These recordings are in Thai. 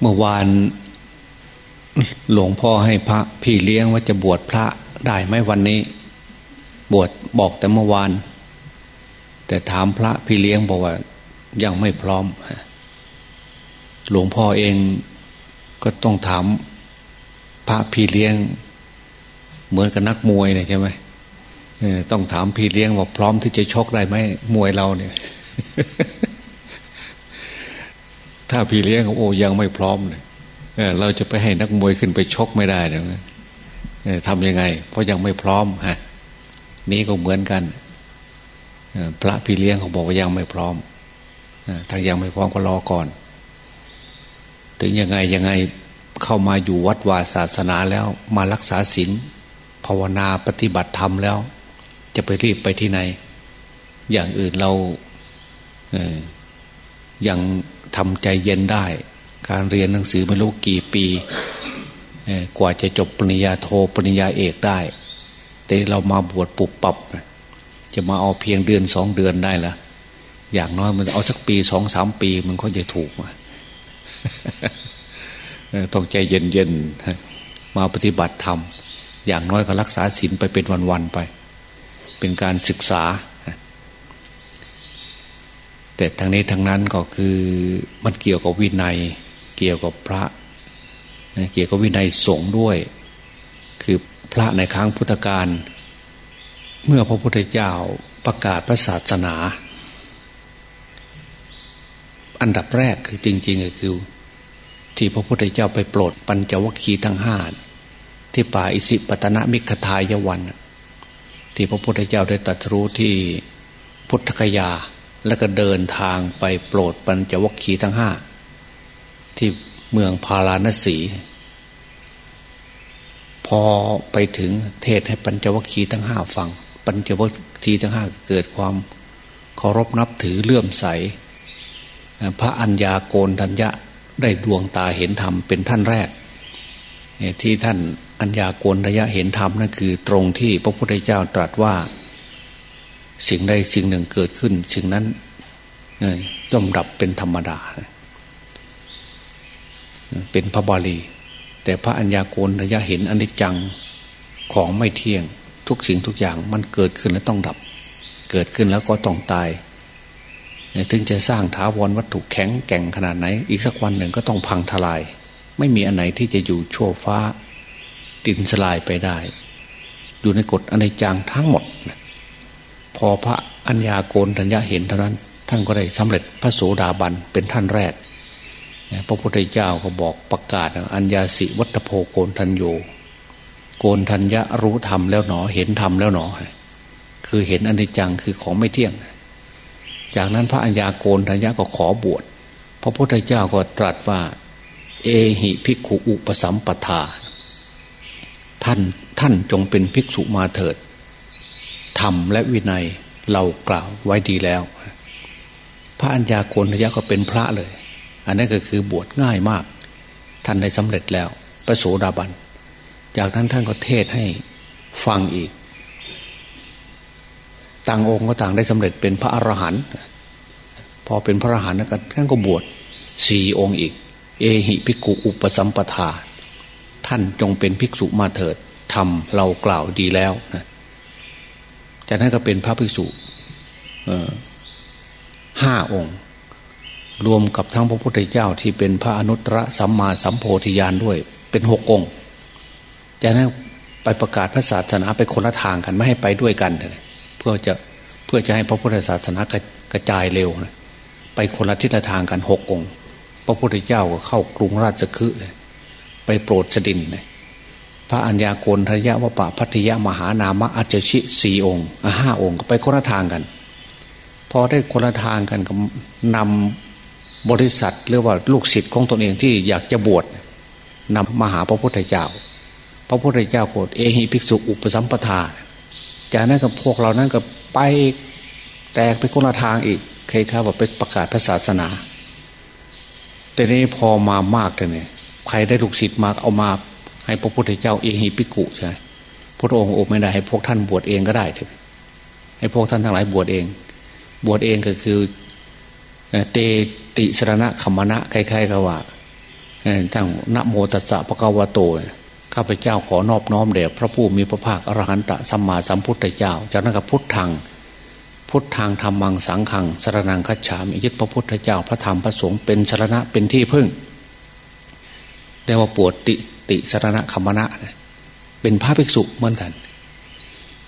เมื่อวานหลวงพ่อให้พระพี่เลี้ยงว่าจะบวชพระได้ไหมวันนี้ บวชบอกแต่เมื่อวาน แต่ถามพระพี่เลี้ยงบอกว่ายังไม่พร้อม หลวงพ่อเองก็ต้องถามพระพี่เลี้ยง เหมือนกับนักมวยเนี่ยใช่ไหมต้องถามพี่เลี้ยงว่าพร้อมที่จะชกได้ไหมมวยเราเนี่ย ถ้าพี่เลี้ยงโอ้ยังไม่พร้อมเลยเราจะไปให้นักมวยขึ้นไปชกไม่ได้เดี๋ยทำยังไง เพราะยังไม่พร้อมฮะนี้ก็เหมือนกันพระพี่เลี้ยงเขาบอกว่ายังไม่พร้อมถ้ายังไม่พร้อมก็รอก่อน ถึงยังไงยังไงเข้ามาอยู่วัดวาศาสนาแล้วมารักษาศีลภาวนาปฏิบัติธรรมแล้ว จะไปรีบไปที่ไหน อย่างอื่นเราเยัง ทำใจเย็นได้ การเรียนหนังสือไม่รู้กี่ปี กว่าจะจบปริญญาโทปริญญาเอกได้ แต่เรามาบวชปุบปับ จะมาเอาเพียงเดือนสองเดือนได้ละอย่างน้อยมันเอาสักปีสองสามปีมันก็จะถูกมาต้องใจเย็นๆมาปฏิบัติธรรมอย่างน้อยก็รักษาศีลไปเป็นวันๆไป เป็นการศึกษา แต่ทางนี้ทางนั้นก็คือมันเกี่ยวกับวินัย เกี่ยวกับพระเกี่ยวกับวินัยสงฆ์ด้วย คือพระในครั้งพุทธกาลเมื่อพระพุทธเจ้าประกาศพระศาสนา อันดับแรกคือจริง ๆ ก็คือ ที่พระพุทธเจ้าไปโปรดปัญจวัคคีย์ทั้งห้าที่ป่าอิสิปตนะมิขทายวัน ที่พระพุทธเจ้าได้ตรัสรู้ที่พุทธคยา แล้วก็เดินทางไปโปรดปัญจวัคคีย์ทั้งห้าที่เมืองพาราณสี พอไปถึงเทศให้ปัญจวัคคีย์ทั้งห้าฟัง ปัญจวัคคีย์ทั้งห้าเกิดความเคารพนับถือเลื่อมใส พระัญญาโกนทัญญะได้ดวงตาเห็นธรรมเป็นท่านแรก ที่ท่านอัญญาโกนระยะเห็นธรรมนั่นคือ ตรงที่พระพุทธเจ้าตรัสว่า สิ่งใดสิ่งหนึ่งเกิดขึ้น สิ่งนั้นย่อมดับเป็นธรรมดา เป็นพระบาลี แต่พระอัญญาโกนระยะเห็นอนิจจังของไม่เที่ยง ทุกสิ่งทุกอย่างมันเกิดขึ้นแล้วต้องดับ เกิดขึ้นแล้วก็ต้องตายถึงจะสร้างถาวรวัตถุแข็งแก่งขนาดไหน อีกสักวันหนึ่งก็ต้องพังทลาย ไม่มีอันไหนที่จะอยู่ชั่วฟ้า ดินสลายไปได้ อยู่ในกฎอนิจจังทั้งหมด พอพระอัญญาโกนทัญญาเห็นเท่านั้น ท่านก็ได้สำเร็จพระโสดาบันเป็นท่านแรกพระพุทธเจ้าก็บอกประกาศอัญญาสิวัตโพโกนทัญโยโกนทัญญะรู้ธรรมแล้วหนอเห็นธรรมแล้วหนอ คือเห็นอนิจจังคือของไม่เที่ยง จากนั้นพระัญญาโกนทัญญาก็ขอบวชพระพุทธเจ้าก็ตรัสว่า เอหิภิกขุอุปสัมปทา ท่านท่านจงเป็นภิกษุมาเถิด ธรรมและวินัยเรากล่าวไว้ดีแล้ว พระัญญาโกนทัญญาก็เป็นพระเลย อันนั้นก็คือบวชง่ายมาก ท่านได้สำเร็จแล้วประโสดาบัน จากนั้นท่านก็เทศให้ฟังอีก ต่างองค์ก็ต่างได้สำเร็จเป็นพระอรหันต์พอเป็นพระอรหันต์แล้วท่านก็บวชสี่องค์อีก เอหิภิกขุอุปสัมปทา ท่านจงเป็นภิกษุมาเถิดทำเรากล่าวดีแล้วนะ จากนั้นก็เป็นพระภิกษุห้าองค์ รวมกับทั้งพระพุทธเจ้าที่เป็นพระอนุตตรสัมมาสัมโพธิญาณด้วย เป็นหกองค์จากนั้นไปประกาศพระศาสนาไปคนละทางกันไม่ให้ไปด้วยกันเลยพื่อจะเพื่อจะให้พระพุทธศาสนากระจายเร็วนะไปคนละทิศทางกันหกองค์ พระพุทธเจ้าก็เข้ากรุงราชคฤห์ไปโปรดสดินเลย พระอัญญาโกณทยะวปะพัทยมหานามะอัจฉิสี่องค์ห้าองค์ก็ไปคนละทางกัน พอได้คนละทางกันก็นำบริษัทหรือว่าลูกศิษย์ของตนเองที่อยากจะบวชนำมาหาพระพุทธเจ้า พระพุทธเจ้าโกรธเอหิภิกษุอุปสัมปทา จากนั้นกับพวกเรานั้นก็ไปแตกไปคนละทางอีกใครข้าว่าไปประกาศพระศาสนา แต่นี้พอมามากเลยเนี่ยใครได้ลูกศิษย์มาเอามา ให้พระพุทธเจ้าเองหิปิกุใช่พระองค์อบไม่ได้ให้พวกท่านบวชเองก็ได้เถอะให้พวกท่านทั้งหลายบวชเอง บวชเองก็คือเตติสรณะขมณะใครๆก็ว่าทั้งนโมตัสสะพระกวาโตข้าพเจ้าขอนอบน้อมแด่พระผู้มีพระภาคอรหันตสัมมาสัมพุทธเจ้าจากนั้นก็พุทธังพุทธังธรรมังสังขังสรนังคัจฉามยึดพระพุทธเจ้าพระธรรมพระสงฆ์เป็นสรณะเป็นที่พึ่งแต่ว่าปวดติ ติสรณะคมณะเป็นพระภิกษุเหมือนกัน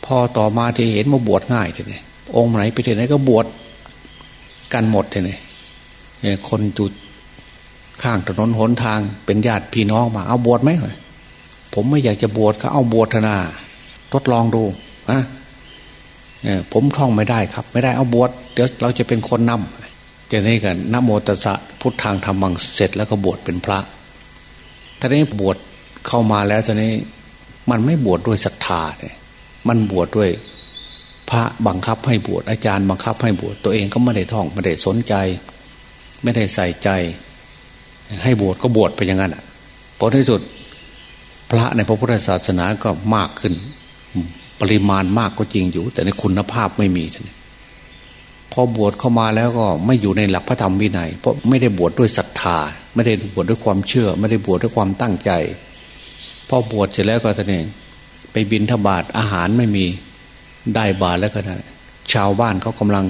พอต่อมาที่เห็นมาบวชง่ายทีนี้องค์ไหนไปที่ไหนก็บวชกันหมดทีนี้คนจุดข้างถนนหนทางเป็นญาติพี่น้องมา เอาบวชไหมผมไม่อยากจะบวชก็เอาบวชนาทดลองดูอะผมท่องไม่ได้ครับ ไม่ได้เอาบวชเดี๋ยวเราจะเป็นคนนำจะนี่กันนโมตสะพุทธทางธรรมังเสร็จแล้วก็บวชเป็นพระ ท่านี้บวชเข้ามาแล้วท่านี้มันไม่บวชดด้วยศรัทธาเนี่ยมันบวชดด้วยพระบังคับให้บวชอาจารย์บังคับให้บวชตัวเองก็ไม่ได้ท่องไม่ได้สนใจ ไม่ได้ใส่ใจ ให้บวชก็บวชไปอย่างนั้นอะผลที่สุด พระในพระพุทธศาสนาก็มากขึ้น ปริมาณมากก็จริงอยู่ แต่ในคุณภาพไม่มีท่าน พอบวชเข้ามาแล้วก็ไม่อยู่ในหลักพระธรรมวินัย เพราะไม่ได้บวชดด้วยศรัทธา ไม่ได้บวชดด้วยความเชื่อ ไม่ได้บวชดด้วยความตั้งใจ พอบวชเสร็จแล้วก็ท่านเองไปบินทบาทอาหารไม่มีได้บาทแล้วก็นะชาวบ้านเขากำลัง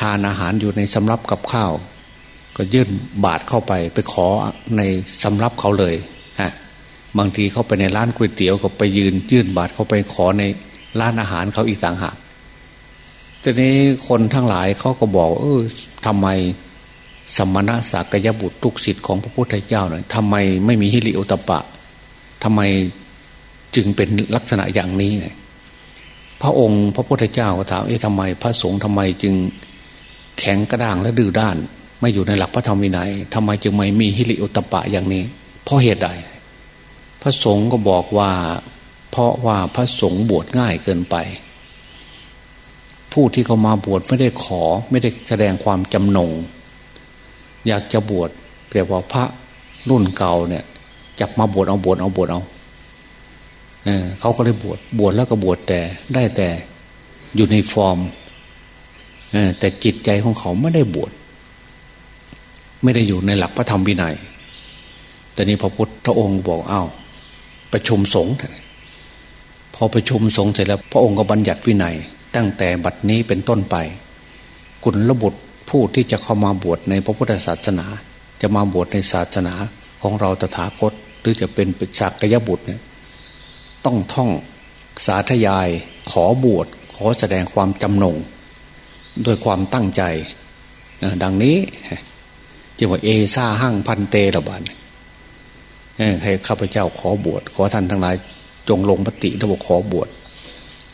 ทานอาหารอยู่ในสำรับกับข้าว ก็ยื่นบาทเข้าไปไปขอในสำรับเขาเลยฮะบางทีเข้าไปในร้านก๋วยเตี๋ยวก็ไปยืนยื่นบาทเข้าไปขอในร้านอาหารเขาอีกต่างหาก ทีนี้คนทั้งหลายเขาก็บอก เออทำไมสมณะสักยบุตรทุกสิทธิ์ของพระพุทธเจ้าเนี่ยทำไมไม่มีฮิริโอตปะทำไมจึงเป็นลักษณะอย่างนี้พระองค์พระพุทธเจ้าก็ถามเอ๊ะทำไม พระสงฆ์ทำไมจึงแข็งกระด้างและดื้อด้าน ไม่อยู่ในหลักพระธรรมวินัยทำไมจึงไม่มีฮิริโอตปะอย่างนี้ เพราะเหตุใด พระสงฆ์ก็บอกว่า เพราะว่าพระสงฆ์บวชง่ายเกินไป ผู้ที่เขามาบวชไม่ได้ขอ ไม่ได้แสดงความจำนง อยากจะบวชแต่ว่าพระรุ่นเก่าเนี่ยจับมาบวชเอาบวชเอาบวชเอาเออเขาก็เลยบวชบวชแล้วก็บวชแต่ได้แต่อยู่ในฟอร์มเออแต่จิตใจของเขาไม่ได้บวชไม่ได้อยู่ในหลักพระธรรมวินัย แต่นี้พระพุทธองค์บอกเอา้าประชุมสงฆ์พอประชุมสงฆ์เสร็จแล้ว พระองค์ก็บัญญัติวินัย ตั้งแต่บัดนี้เป็นต้นไป กุลบุตรผู้ที่จะเข้ามาบวชในพระพุทธศาสนา จะมาบวชในศาสนาของเราตถาคต หรือจะเป็นปิชักยบุตรเนี่ยต้องท่องสาธยายขอบวชขอแสดงความจำนงด้วยความตั้งใจ ดังนี้จึงว่าเอซาหั่งพันเตระบานให้ข้าพเจ้าขอบวชขอท่านทั้งหลายจงลงปฏิระบบขอบวช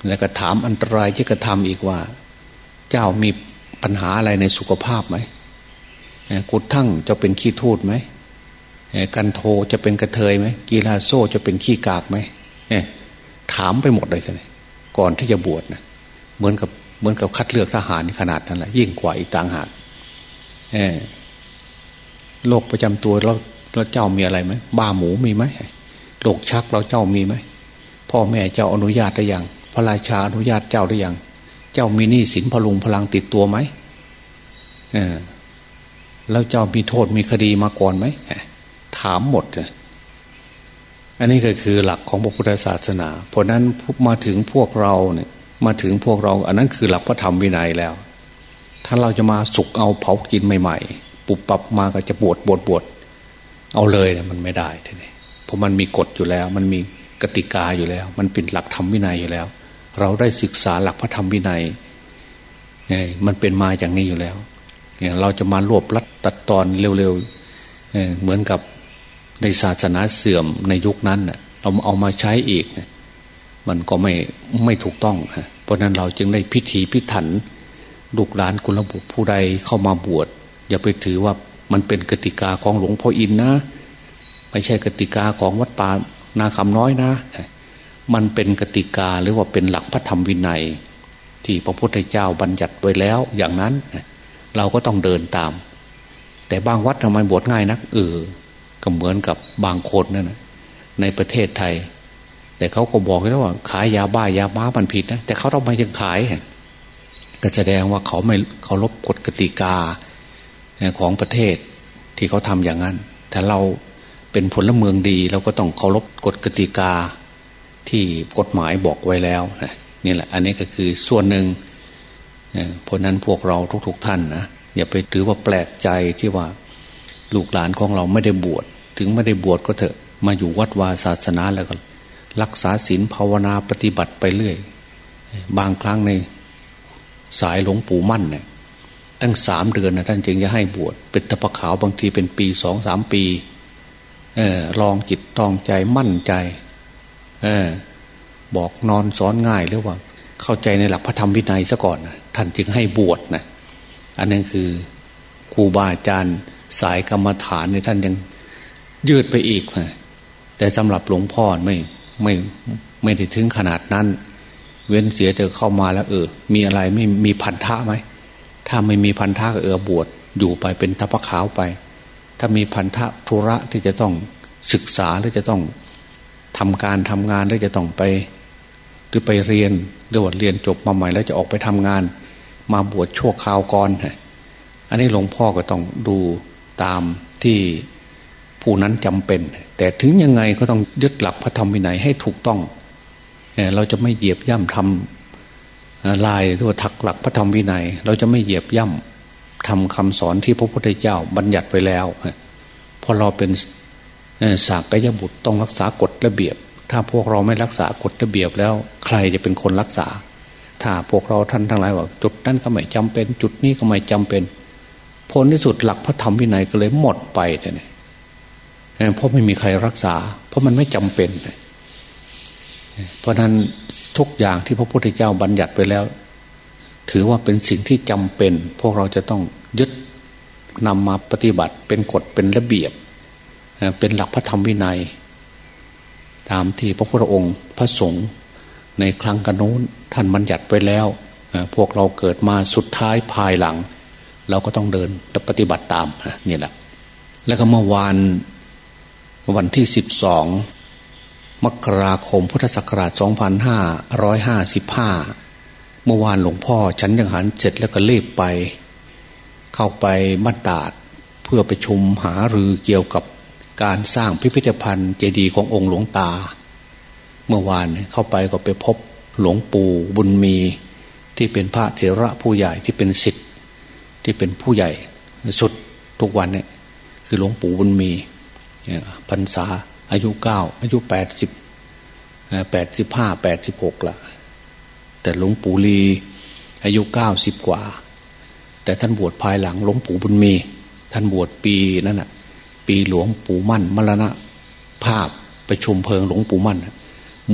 แล้วก็ถามอันตรายที่กระทำอีกว่า เจ้ามีปัญหาอะไรในสุขภาพไหมกุดทั้งจะเป็นขี้ทูดไหมกันโทจะเป็นกระเทยไหมกีฬาโซ่จะเป็นขี้กากไหมถามไปหมดเลยท่านก่อนที่จะบวชนะเหมือนกับเหมือนกับคัดเลือกทหารขนาดนั้นแหละยิ่งกว่าอีกต่างหากโรคประจำตัวเราเราเจ้ามีอะไรไหมบ้าหมูมีไหมโรคชักเราเจ้ามีไหมพ่อแม่เจ้าอนุญาตหรือยัง พระราชาอนุญาตเจ้าหรือยัง เจ้ามีหนี้สินพลุงพลังติดตัวไหมเออแล้วเจ้ามีโทษมีคดีมาก่อนไหมถามหมดเลยอันนี้ก็คือหลักของพระพุทธศาสนา เพราะนั้นมาถึงพวกเราเนี่ย มาถึงพวกเรา อันนั้นคือหลักพระธรรมวินัยแล้ว ถ้าเราจะมาสุกเอาเผากินใหม่ๆปุบปับมาก็จะบวชบวชบวชเอาเลยเนี่ยมันไม่ได้ทีนี้เพราะมันมีกฎอยู่แล้ว มันมีกติกาอยู่แล้ว มันเป็นหลักธรรมวินัยอยู่แล้ว เราได้ศึกษาหลักพระธรรมวินัยมันเป็นมาอย่างนี้อยู่แล้วเราจะมารวบลัดตัดตอนเร็วๆเหมือนกับในศาสนาเสื่อมในยุคนั้นเราเอามาใช้อีก มันก็ไม่ไม่ถูกต้อง เพราะนั้นเราจึงได้พิธีพิถันลูกหลานกุลบุผู้ใดเข้ามาบวช อย่าไปถือว่ามันเป็นกติกาของหลวงพ่ออินนะ ไม่ใช่กติกาของวัดป่านาคำน้อยนะ มันเป็นกติกาหรือว่าเป็นหลักพระธรรมวินัย ที่พระพุทธเจ้าบัญญัติไว้แล้วอย่างนั้น เราก็ต้องเดินตาม แต่บางวัดทำไมบวชง่ายนักเออก็เหมือนกับบางคนนั่นนะในประเทศไทย แต่เขาก็บอกแล้วว่าขายยาบ้ายาบ้ามันผิดนะแต่เขาทำไมยังขายก็แสดงว่าเขาไม่เขาลบกฎกติกาของประเทศที่เขาทำอย่างนั้น แต่เราเป็นผลเมืองดีเราก็ต้องเคารพกฎกติกา ที่กฎหมายบอกไว้แล้วนี่แหละ อันนี้ก็คือส่วนหนึ่งเพราะนั้นพวกเราทุกๆท่านนะอย่าไปถือว่าแปลกใจที่ว่าลูกหลานของเราไม่ได้บวชถึงไม่ได้บวชก็เถอะ มาอยู่วัดวาศาสนาแล้วก็ รักษาศีลภาวนาปฏิบัติไปเรื่อย บางครั้งในสายหลวงปู่มั่นเนี่ยตั้งสามเดือนนะท่านจึงจะให้บวชเป็นตะปะขาวบางทีเป็นปีสองสามปีออลองจิตลองใจมั่นใจ เออ บอกนอนสอนง่ายหรือว่า เข้าใจในหลักพระธรรมวินัยซะก่อนท่านจึงให้บวชนะอันนั้นคือครูบาอาจารย์สายกรรมฐานในท่านยังยืดไปอีกนะแต่สำหรับหลวงพ่อไม่ไม่ไม่ได้ถึงขนาดนั้น เว้นเสียแต่เข้ามาแล้ว เออ มีอะไรไม่มีพันธะไหมถ้าไม่มีพันธะก็เออบวชอยู่ไปเป็นทัพขาวไป ถ้ามีพันธะธุระที่จะต้องศึกษาหรือจะต้อง ทำการทำงานหรือจะต้องไปหรือไปเรียนหรือว่าเรียนจบมาใหม่แล้วจะออกไปทำงาน มาบวชชั่วคราวก่อนอันนี้หลวงพ่อก็ต้องดูตามที่ผู้นั้นจำเป็น แต่ถึงยังไงก็ต้องยึดหลักพระธรรมวินัยให้ถูกต้องเราจะไม่เหยียบย่ำทำลายหรือว่าทักหลักพระธรรมวินัย เราจะไม่เหยียบย่ำทำคำสอนที่พระพุทธเจ้าบัญญัติไว้แล้วพราะเราเป็นสากยบุตรต้องรักษากฎ ระเบียบ ถ้าพวกเราไม่รักษากฎระเบียบแล้ว ใครจะเป็นคนรักษา ถ้าพวกเราท่านทั้งหลายว่าจุดนั้นก็ไม่จำเป็น จุดนี้ก็ไม่จำเป็นผลที่สุดหลักพระธรรมวินัยก็เลยหมดไปเนี่ยเพราะไม่มีใครรักษา เพราะมันไม่จำเป็น เพราะนั้นทุกอย่างที่พระพุทธเจ้าบัญญัติไปแล้ว ถือว่าเป็นสิ่งที่จำเป็น พวกเราจะต้องยึดนำมาปฏิบัติเป็นกฎเป็นระเบียบ เป็นหลักพระธรรมวินัย ตามที่พระพุทธองค์พระสงฆ์ในครั้งกันโน้นท่านบัญญัติไปแล้ว พวกเราเกิดมาสุดท้ายภายหลัง เราก็ต้องเดินและปฏิบัติตามนี่แหละ แล้วก็เมื่อวานวันที่สิบสองมกราคมพุทธศักราช 2555 เมื่อวานหลวงพ่อฉันยังหันเสร็จแล้วก็รีบไป เข้าไปบัดตาด เพื่อไปชุมหารือเกี่ยวกับ การสร้างพิพิธภัณฑ์เจดีย์ขององค์หลวงตา เมื่อวานเข้าไปก็ไปพบหลวงปู่บุญมีที่เป็นพระเถระผู้ใหญ่ที่เป็นสิทธิ์ที่เป็นผู้ใหญ่สุดทุกวันเนี่ยคือหลวงปู่บุญมีพรรษาอายุเก้าอายุแปดสิบแปดสิบห้าแปดสิบหกละแต่หลวงปู่ลีอายุเก้าสิบกว่า แต่ท่านบวชภายหลังหลวงปู่บุญมี ท่านบวชปีนั่นน่ะ ปีหลวงปู่มั่น มรณะ ภาพประชุมเพลิงหลวงปู่มั่น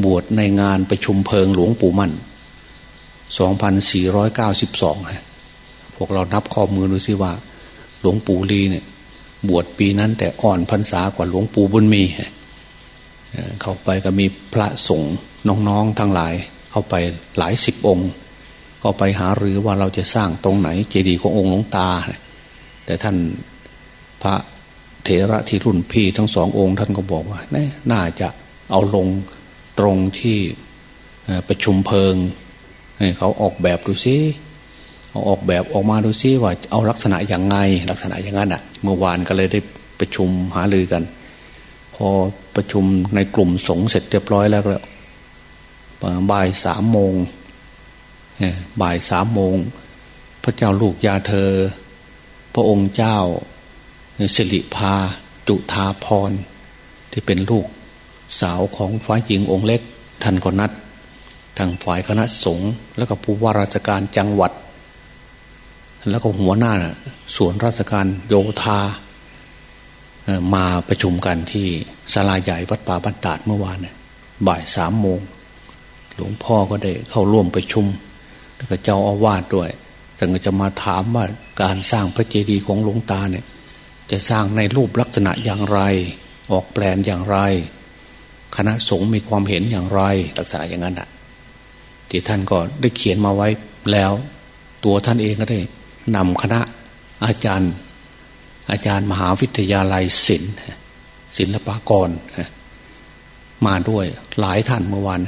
บวชในงานประชุมเพลิงหลวงปู่มั่นสองพันสี่ร้อยเก้าสิบสองพวกเรานับข้อมือดูสิว่า หลวงปู่ลีเนี่ย บวชปีนั้นแต่อ่อนพรรษากว่าหลวงปู่บุญมีเข้าไปก็มีพระสงฆ์น้องๆทั้งหลาย เข้าไปหลายสิบองค์ก็ไปหาหรือว่าเราจะสร้างตรงไหน เจดีย์ขององค์หลวงตา แต่ท่านพระ เถระที่รุ่นพี่ทั้งสององค์ท่านก็บอกว่าน่าจะเอาลงตรงที่ประชุมเพลิงเขาออกแบบดูซิเอาออกแบบออกมาดูซิว่าเอาลักษณะอย่างไง ลักษณะอย่างนั้นอะ เมื่อวานก็เลยได้ประชุมหารือกัน พอประชุมในกลุ่มสงเสร็จเรียบร้อยแล้วก็บ่ายสามโมงบ่ายสามโมง พระเจ้าลูกยาเธอ พระองค์เจ้า สิริพาจุธาพร ที่เป็นลูกสาวของฝ่ายหญิงองค์เล็กท่านก็นัด ทางฝ่ายคณะสงฆ์แล้วก็ผู้ว่าราชการจังหวัด แล้วก็หัวหน้าส่วนราชการโยธามาประชุมกันที่ศาลาใหญ่วัดป่าบันตาดเมื่อวานบ่ายสามโมง หลวงพ่อก็ได้เข้าร่วมประชุม แล้วก็เจ้าอาวาสด้วยแต่ก็จะมาถามว่าการสร้างพระเจดีย์ของหลวงตาเนี่ย จะสร้างในรูปลักษณะอย่างไร ออกแปลนอย่างไร คณะสงฆ์มีความเห็นอย่างไร ลักษณะอย่างนั้นอะที่ท่านก็ได้เขียนมาไว้แล้ว ตัวท่านเองก็ได้นำคณะอาจารย์ อาจารย์มหาวิทยาลัยศิลป์ศิลปากร มาด้วยหลายท่านเมื่อวาน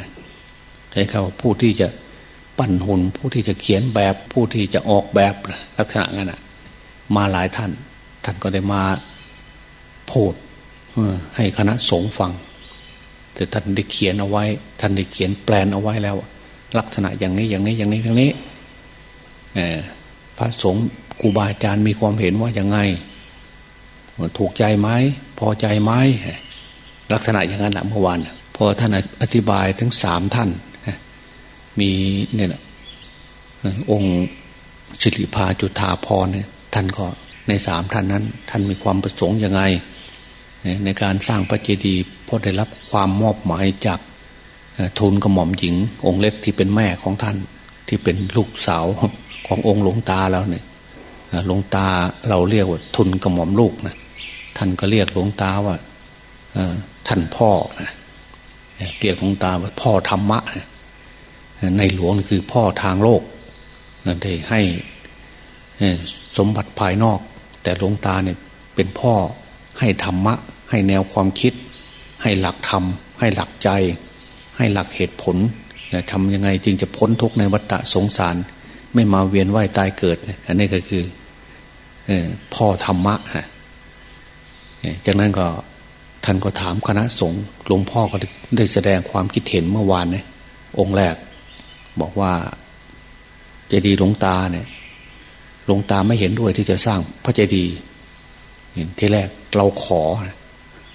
ใช้คำว่าผู้ที่จะปั้นหุ่นผู้ที่จะเขียนแบบผู้ที่จะออกแบบลักษณะนั้นมาหลายท่าน ท่านก็ได้มาพูดให้คณะสงฆ์ฟัง แต่ท่านได้เขียนเอาไว้ ท่านได้เขียนแปลนเอาไว้แล้ว ลักษณะอย่างนี้อย่างนี้อย่างนี้อย่างนี้พระสงฆ์ครูบาอาจารย์มีความเห็นว่าอย่างไง ถูกใจไหมพอใจไหมลักษณะอย่างนั้นแหละเมื่อวานพอท่านอธิบายทั้งสามท่านมีเนี่ยองค์สิริพาจุธาพรเนี่ยท่านก็ ในสามท่านนั้น ท่านมีความประสงค์ยังไง ในการสร้างพระเจดีย์เพราะได้รับความมอบหมายจากทูลกระหม่อมหญิง องค์เล็กที่เป็นแม่ของท่านที่เป็นลูกสาวขององค์หลวงตาแล้วเนี่ยหลวงตาเราเรียกว่าทุนกระหม่อมลูกนะท่านก็เรียกหลวงตาว่าท่านพ่อนะเรียกหลวงตาว่าพ่อธรรมะนะในหลวงคือพ่อทางโลกได้ให้สมบัติภายนอก แต่หลวงตาเนี่ยเป็นพ่อให้ธรรมะ ให้แนวความคิด ให้หลักธรรม ให้หลักใจ ให้หลักเหตุผลทำยังไงจึงจะพ้นทุกข์ในวัฏสงสาร ไม่มาเวียนว่ายตายเกิด อันนี้ก็คือพ่อธรรมะฮะจากนั้นก็ท่านก็ถามคณะสงฆ์หลวงพ่อก็ได้แสดงความคิดเห็นเมื่อวานเนี่ยองค์แรก บอกว่าเจดีหลวงตาเนี่ย ลวงตาไม่เห็นด้วยที่จะสร้างพระเจดีย์ที่แรกเราขอ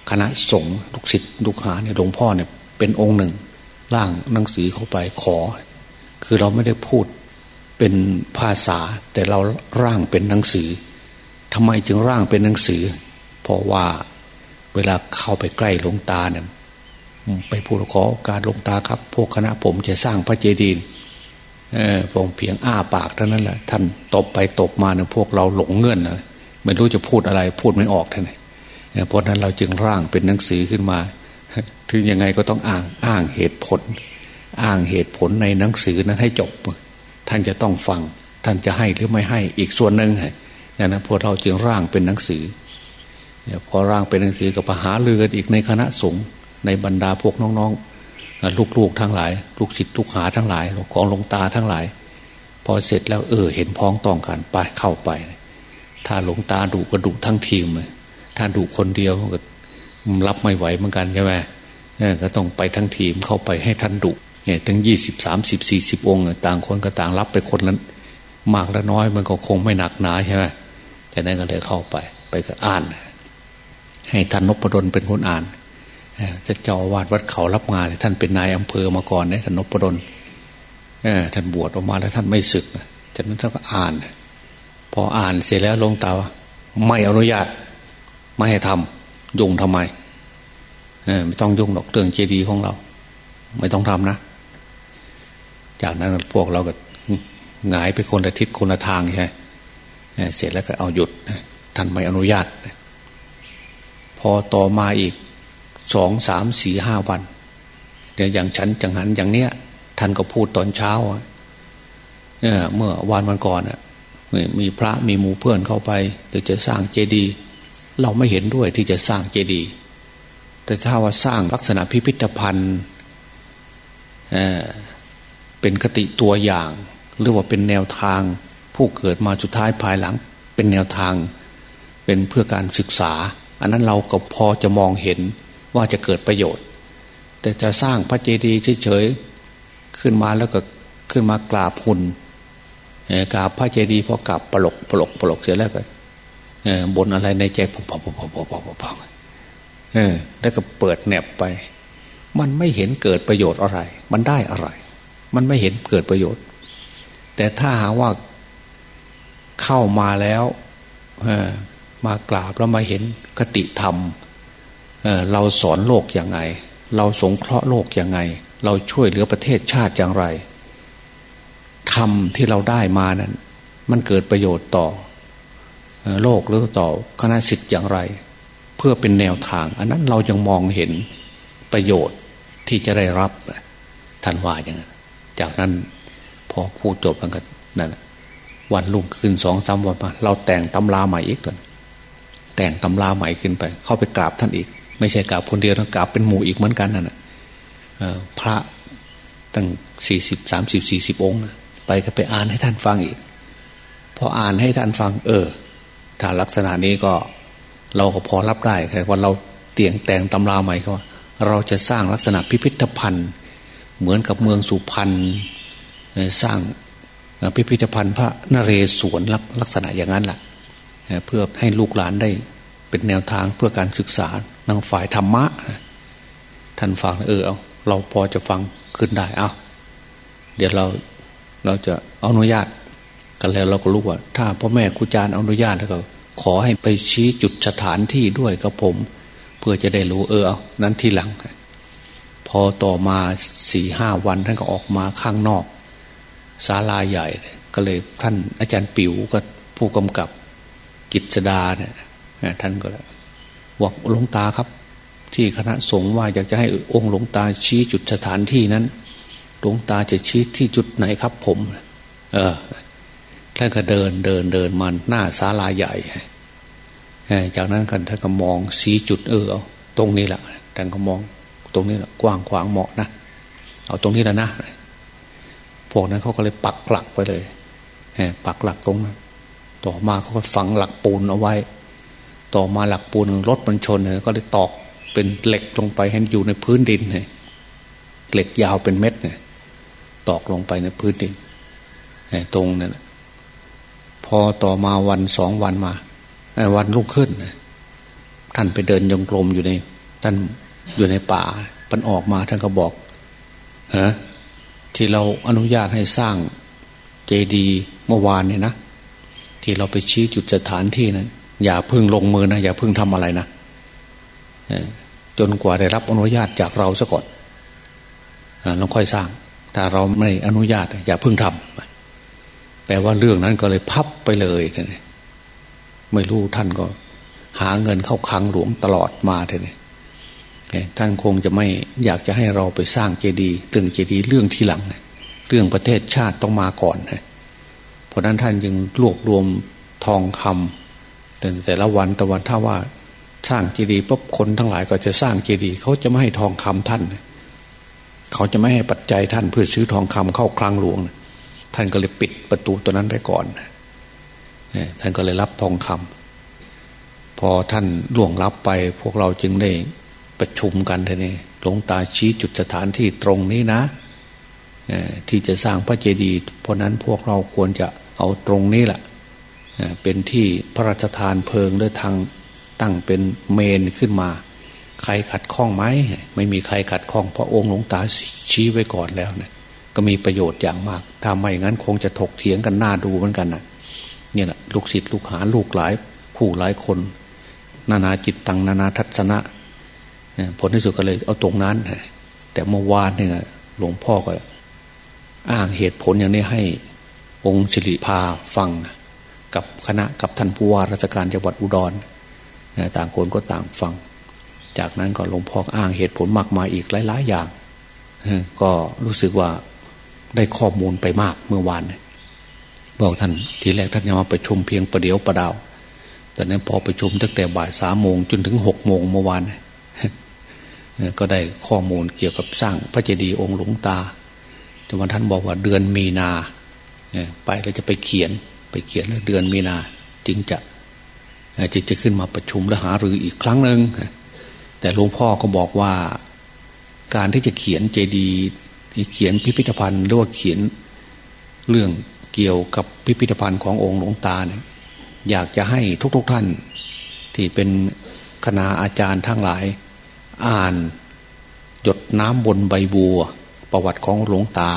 คณะสงฆ์ลูกศิษย์ลูกหาเนี่ยหลวงพ่อเนี่ยเป็นองค์หนึ่งร่างหนังสือเข้าไปขอ คือเราไม่ได้พูดเป็นภาษา แต่เราร่างเป็นหนังสือทำไมจึงร่างเป็นหนังสือ เพราะว่าเวลาเข้าไปใกล้หลวงตาเนี่ยไปพูดขอการลงตาครับ พวกคณะผมจะสร้างพระเจดีย์ เออพงเพียงอ้าปากเท่านั้นแหละท่านตบไปตบมาเนี่ยพวกเราหลงเงื่อนเลยไม่รู้จะพูดอะไรพูดไม่ออกท่านเพราะนั้นเราจึงร่างเป็นหนังสือขึ้นมา ถึงยังไงก็ต้องอ้างอ้างเหตุผล อ้างเหตุผลในหนังสือนั้นให้จบ ท่านจะต้องฟัง ท่านจะให้หรือไม่ให้อีกส่วนหนึ่งดังนั้นพวกเราจึงร่างเป็นหนังสือพอร่างเป็นหนังสือกับปหาเรือกันอีกในคณะสงฆ์ในบรรดาพวกน้อง ลูกๆทั้งหลาย ลูกศิษย์ลูกหาทั้งหลายของหลวงตาทั้งหลาย พอเสร็จแล้วเออ เห็นพ้องต้องกันไปเข้าไป ถ้าหลวงตาดุก็ดุทั้งทีมเลยถ้าดุคนเดียวก็รับไม่ไหวเหมือนกันใช่ไหมก็ต้องไปทั้งทีมเข้าไปให้ท่านดุเนี่ยทั้งยี่สิบสามสิบสี่สิบองค์ต่างคนก็ต่างรับไปคนละมากและน้อยมันก็คงไม่หนักหนาใช่ไหมจากนั้นก็เลยเข้าไป ไปก็อ่าน ให้ท่านนพดลเป็นคนอ่าน จะเจ้าวาดวัดเขารับงานท่านเป็นนายอำเภอมาก่อนเนี่ยท่านนพดลท่านบวชออกมาแล้วท่านไม่ศึกจากนั้นท่านก็อ่าน พออ่านเสร็จแล้วลงตาไม่อนุญาต ไม่ให้ทำยุ่งทำไมไม่ต้องยุ่งดอกเรื่องเจดีย์ของเรา ไม่ต้องทำนะ จากนั้นพวกเราก็หงายไปคนละทิศคนละทางใช่เสร็จแล้วก็เอาหยุดท่านไม่อนุญาต พอต่อมาอีก สองสามสี่ห้าวันเนี่ยอย่างฉันจังหันอย่างเนี้ยท่านก็พูดตอนเช้าเนี่ยเมื่อวันวันก่อนอะมีพระมีหมู่เพื่อนเข้าไปเดี๋ยวจะสร้างเจดีย์เราไม่เห็นด้วยที่จะสร้างเจดีย์แต่ถ้าว่าสร้างลักษณะพิพิธภัณฑ์เป็นคติตัวอย่าง หรือว่าเป็นแนวทางผู้เกิดมาสุดท้ายภายหลัง เป็นแนวทาง เป็นเพื่อการศึกษา อันนั้นเราก็พอจะมองเห็น ว่าจะเกิดประโยชน์ แต่จะสร้างพระเจดีย์เฉยๆขึ้นมาแล้วก็ขึ้นมากราบหุ่นกราบพระเจดีย์พอกราบปลกปลกปลกเสร็จแล้วก็บนอะไรในใจผุบผุบผุบผุบผุบผุบเออแล้วก็เปิดแหนบไป มันไม่เห็นเกิดประโยชน์อะไร มันได้อะไร มันไม่เห็นเกิดประโยชน์ แต่ถ้าหาว่าเข้ามาแล้วมากราบแล้วมาเห็นคติธรรม เราสอนโลกอย่างไง เราสงเคราะห์โลกอย่างไง เราช่วยเหลือประเทศชาติอย่างไรทำที่เราได้มานั้น มันเกิดประโยชน์ต่อ โลกหรือต่อคณะสิทธิ์อย่างไร เพื่อเป็นแนวทาง อันนั้นเรายังมองเห็นประโยชน์ที่จะได้รับท่านว่าอย่างนั้นจากนั้นพอพูดจบแล้วก็นั่นวันลุ่งขึ้นสองสามวันมา เราแต่งตำราใหม่อีกตัวแต่งตำราใหม่ขึ้นไป เข้าไปกราบท่านอีก ไม่ใช่กราบคนเดียวต้องกราบเป็นหมู่อีกเหมือนกันนั่นแหะพระตั้งสี่สิบสามสิบสี่สิบองค์ไปก็ไปอ่านให้ท่านฟังอีกพออ่านให้ท่านฟัง เออ ถ้าลักษณะนี้ก็ เราก็พอรับได้แค่ว่าเราเตียงแต่งตำราใหม่เขาว่าเราจะสร้างลักษณะพิพิธภัณฑ์ เหมือนกับเมืองสุพรรณสร้างพิพิธภัณฑ์พระนเรศวรลักษณะอย่างนั้นแหละเพื่อให้ลูกหลานได้ เป็นแนวทางเพื่อการศึกษาทางฝ่ายธรรมะท่านฟังเออเอาเราพอจะฟังขึ้นได้เอาเดี๋ยวเราเราจะอนุญาตกันแล้วเราก็รู้ว่า ถ้าพ่อแม่ครูอาจารย์อนุญาตแล้วก็ขอให้ไปชี้จุดสถานที่ด้วยกับผม เพื่อจะได้รู้เออเอานั้นทีหลัง พอต่อมาสี่ห้าวันท่านก็ออกมาข้างนอกศาลาใหญ่ ก็เลยท่านอาจารย์ปิ๋วก็ผู้กำกับกิจดาเนี่ย ท่านก็บอกหลวงตาครับ ที่คณะสงฆ์ว่าอยากจะให้องค์หลวงตาชี้จุดสถานที่นั้น หลวงตาจะชี้ที่จุดไหนครับ ผม เออท่านก็เดินเดินเดินมันหน้าศาลาใหญ่จากนั้นกันท่านก็มองชี้จุดเออตรงนี้แหละท่านก็มอง ตรงนี้แหละกว้างขวางเหมาะนะเอาตรงนี้แล้วนะพวกนั้นเขาก็เลยปักหลักไปเลยปักหลักตรงนั้นต่อมาเขาก็ฝังหลักปูนเอาไว้ ต่อมาหลักปูนรถมันชนเนี่ยก็เลยตอกเป็นเหล็กลงไปให้อยู่ในพื้นดินเนี่ยเหล็กยาวเป็นเม็ดเนี่ย ตอกลงไปในพื้นดินตรงนั้นพอต่อมาวันสองวันมาวันรุ่งขึ้นท่านไปเดินยงกลมอยู่ใน ท่านอยู่ในป่าปันออกมาท่านก็บอกฮะที่เราอนุญาตให้สร้างเจดีย์เมื่อวานเนี่ยนะ ที่เราไปชี้จุดสถานที่นั้น อย่าพึ่งลงมือนะอย่าพึ่งทำอะไรนะจนกว่าได้รับอนุญาตจากเราซะก่อนเราค่อยสร้าง ถ้าเราไม่อนุญาต อย่าพึ่งทำแปลว่าเรื่องนั้นก็เลยพับไปเลยท่านไม่รู้ท่านก็ หาเงินเข้าคลังหลวงตลอดมาท่านท่านคงจะไม่อยากจะให้เราไปสร้างเจดีย์เรื่องเจดีย์เรื่องที่หลัง เรื่องประเทศชาติต้องมาก่อน เพราะนั้นท่านจึงรวบรวมทองคำ แต่แต่ละวันแต่วันถ้าว่าสร้างเจดีย์ปุ๊บคนทั้งหลายก็จะสร้างเจดีย์เขาจะไม่ให้ทองคำท่าน เขาจะไม่ให้ปัจจัยท่านเพื่อซื้อทองคำเข้าคลังหลวง ท่านก็เลยปิดประตูตัวนั้นไปก่อนท่านก็เลยรับทองคำพอท่านล่วงรับไป พวกเราจึงได้ประชุมกันทีนี้หลวงตาชี้จุดสถานที่ตรงนี้นะที่จะสร้างพระเจดีย์เพราะนั้นพวกเราควรจะเอาตรงนี้แหละ เป็นที่พระราชทานเพลิงด้วยทางตั้งเป็นเมนขึ้นมา ใครขัดข้องไหมไม่มีใครขัดข้องเพราะองค์หลวงตาชี้ไว้ก่อนแล้วเนี่ยก็มีประโยชน์อย่างมาก ถ้าไม่อย่างนั้นคงจะถกเถียงกันหน้าดูเหมือนกันนะเนี่ยแหละลูกศิษย์ลูกหาลูกหลายผู้หลายคน นานาจิตตังนานาทัศนะผลที่สุดก็เลยเอาตรงนั้น แต่เมื่อวานเนี่ยหลวงพ่อก็ อ้างเหตุผลอย่างนี้ให้องค์สิริพาฟัง กับคณะกับท่านผู้ว่าราชการจังหวัดอุดรต่างคนก็ต่างฟัง จากนั้นก็หลวงพ่ออ้างเหตุผลมากมายอีกหลาย ๆ อย่างก็รู้สึกว่าได้ข้อมูลไปมากเมื่อวาน บอกท่านทีแรกท่านจะมาประชุมเพียงประเดียวประดาว แต่นั้นพอประชุมตั้งแต่บ่ายสามโมงจนถึงหกโมงเมื่อวานก็ได้ข้อมูลเกี่ยวกับสร้างพระเจดีย์องค์หลวงตาแต่วันท่านบอกว่าเดือนมีนา ไปเราจะไปเขียน ไปเขียนแล้วเดือนมีนาจึงจะจึงจะขึ้นมาประชุมและหารืออีกครั้งหนึ่งแต่หลวงพ่อก็บอกว่าการที่จะเขียนเจดีย์เขียนพิพิธภัณฑ์หรือว่าเขียนเรื่องเกี่ยวกับพิพิธภัณฑ์ขององค์หลวงตาเนี่ยอยากจะให้ทุกๆทท่าน ที่เป็นคณาอาจารย์ทั้งหลาย อ่านหยดน้ำบนใบบัว ประวัติของหลวงตา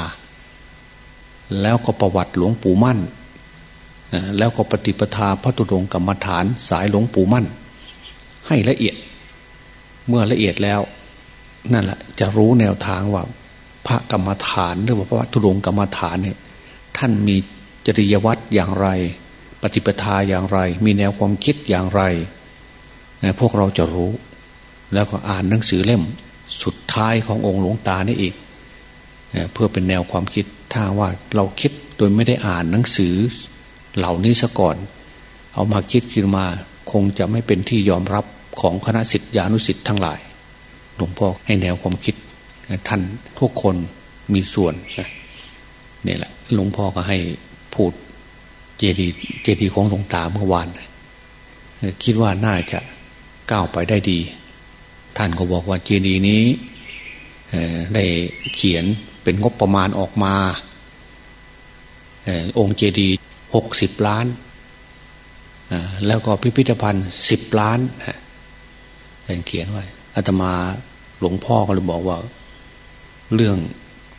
แล้วก็ประวัติหลวงปู่มั่น แล้วก็ปฏิปทาพระตุดงกรรมฐานสายหลวงปู่มั่น ให้ละเอียด เมื่อละเอียดแล้วนั่นแหละจะรู้แนวทางว่า พระกรรมฐานหรือว่าพระตุดงกรรมฐานเนี่ยท่านมีจริยวัตรอย่างไร ปฏิปทาอย่างไร มีแนวความคิดอย่างไร พวกเราจะรู้ แล้วก็อ่านหนังสือเล่มสุดท้ายขององค์หลวงตานี่อีกเพื่อเป็นแนวความคิดถ้าว่าเราคิดโดยไม่ได้อ่านหนังสือ เหล่านี้ซะก่อน เอามาคิดขึ้นมา คงจะไม่เป็นที่ยอมรับของคณะสิทธิานุสิทธิ์ทั้งหลาย หลวงพ่อให้แนวความคิด ท่านทุกคนมีส่วนนี่แหละ หลวงพ่อก็ให้พูดเจดีเจดีของหลวงตาเมื่อวานคิดว่าน่าจะก้าวไปได้ดี ท่านก็บอกว่าเจดีย์นี้ได้เขียนเป็นงบประมาณออกมา องค์เจดีย์ หกสิบล้าน แล้วก็พิพิธภัณฑ์สิบล้านท่านเขียนไว้อาตมาหลวงพ่อก็เลยบอกว่า เรื่อง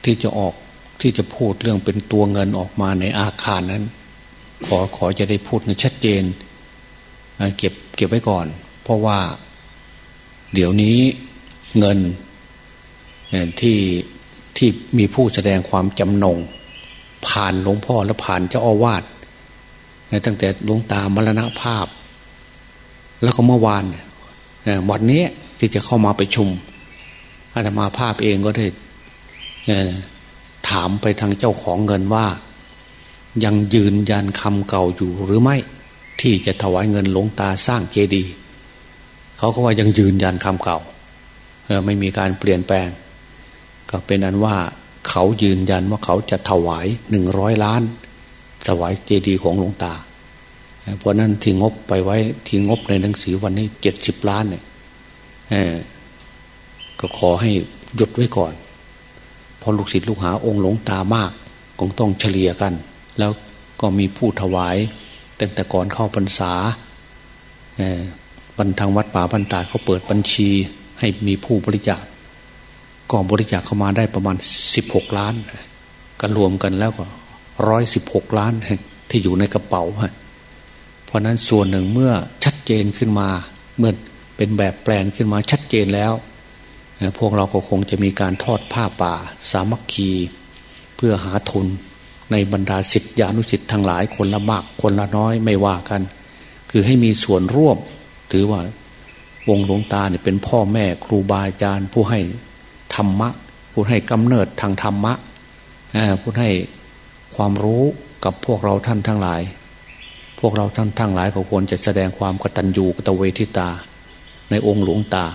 ที่จะออกที่จะพูดเรื่องเป็นตัวเงินออกมาในอาคารนั้น ขอขอจะได้พูดในชัดเจนเก็บเก็บไว้ก่อน เพราะว่า เดี๋ยวนี้เงินที่ที่มีผู้แสดงความจำนง ผ่านหลวงพ่อและผ่านเจ้าอาวาส ตั้งแต่หลวงตามรณภาพ แล้วก็เมื่อวานวันนี้ที่จะเข้ามาไปชุมอาตมาภาพเองก็ได้ถามไปทางเจ้าของเงินว่า ยังยืนยันคำเก่าอยู่หรือไม่ ที่จะถวายเงินหลวงตาสร้างเจดีย์เขาก็ว่ายังยืนยันคำเก่าไม่มีการเปลี่ยนแปลง ก็เป็นอันว่าเขายืนยันว่าเขาจะถวายหนึ่งร้อยล้าน ถวายเจดีย์ของหลวงตา เพราะนั้นที่งบไปไว้ที่งบในหนังสือวันนี้เจ็ดสิบล้านเนี่ยก็ขอให้หยุดไว้ก่อนเพอลูกศิษย์ลูกหาองค์หลวงตามากคงต้องเฉลี่ยกัน แล้วก็มีผู้ถวายตั้งแต่ก่อนเข้าพรรษาบรรทางวัดป่าบรรดาเขาเปิดบัญชีให้มีผู้บริจาคก็บริจาคเข้ามาได้ประมาณสิบหกล้าน กันรวมกันแล้วก็ ร้อยสิบหกล้านที่อยู่ในกระเป๋าเพราะนั้นส่วนหนึ่งเมื่อชัดเจนขึ้นมา เมื่อเป็นแบบแปลนขึ้นมาชัดเจนแล้ว พวกเราก็คงจะมีการทอดผ้าป่า สามัคคี เพื่อหาทุนในบรรดาสิทธิอนุสิทธิ์ทั้งหลายคนละมากคนละน้อยไม่ว่ากัน คือให้มีส่วนร่วม ถือว่าวงหลวงตาเนี่ยเป็นพ่อแม่ครูบาอาจารย์ผู้ให้ธรรมะ ผู้ให้กำเนิดทางธรรมะผู้ให้ ความรู้กับพวกเราท่านทั้งหลาย พวกเราท่านทั้งหลายก็ควรจะแสดงความกตัญญูกตเวทิตา ในองค์หลวงตา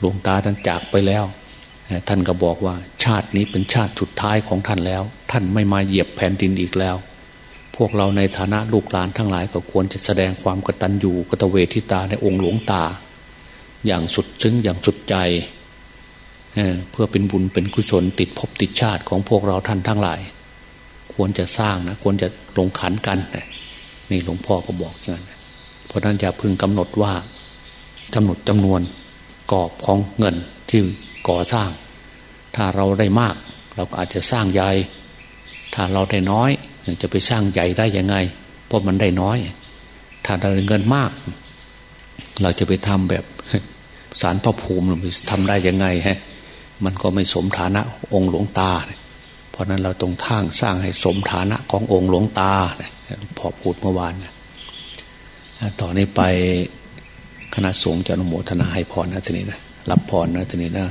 หลวงตาท่านจากไปแล้ว ท่านก็บอกว่า ชาตินี้เป็นชาติสุดท้ายของท่านแล้ว ท่านไม่มาเหยียบแผ่นดินอีกแล้ว พวกเราในฐานะลูกหลานทั้งหลายก็ควรจะแสดงความกตัญญูกตเวทิตาในองค์หลวงตา อย่างสุดซึ้งอย่างสุดใจเเพื่อเป็นบุญเป็นกุศลติดภพติดชาติของพวกเราท่านทั้งหลาย ควรจะสร้างนะควรจะลงขันกันนี่หลวงพ่อก็บอกอย่างนั้นเพราะนั้นอย่าพึงกำหนดว่ากำหนดจำนวนกรอบของเงินที่ก่อสร้าง ถ้าเราได้มาก เราก็อาจจะสร้างใหญ่ ถ้าเราได้น้อยจะไปสร้างใหญ่ได้ยังไง เพราะมันได้น้อย ถ้าเราได้เงินมาก เราจะไปทำแบบสารพระภูมิทำได้ยังไงฮะมันก็ไม่สมฐานะองค์หลวงตา เพราะนั้นเราตรงทางสร้างให้สมฐานะขององค์หลวงตาพอพูดเมื่อวานต่อนนี้ไปคณะสงฆ์จะอนุโมทนาให้พรนะทีนี้นะรับพรนะทีนี้นะ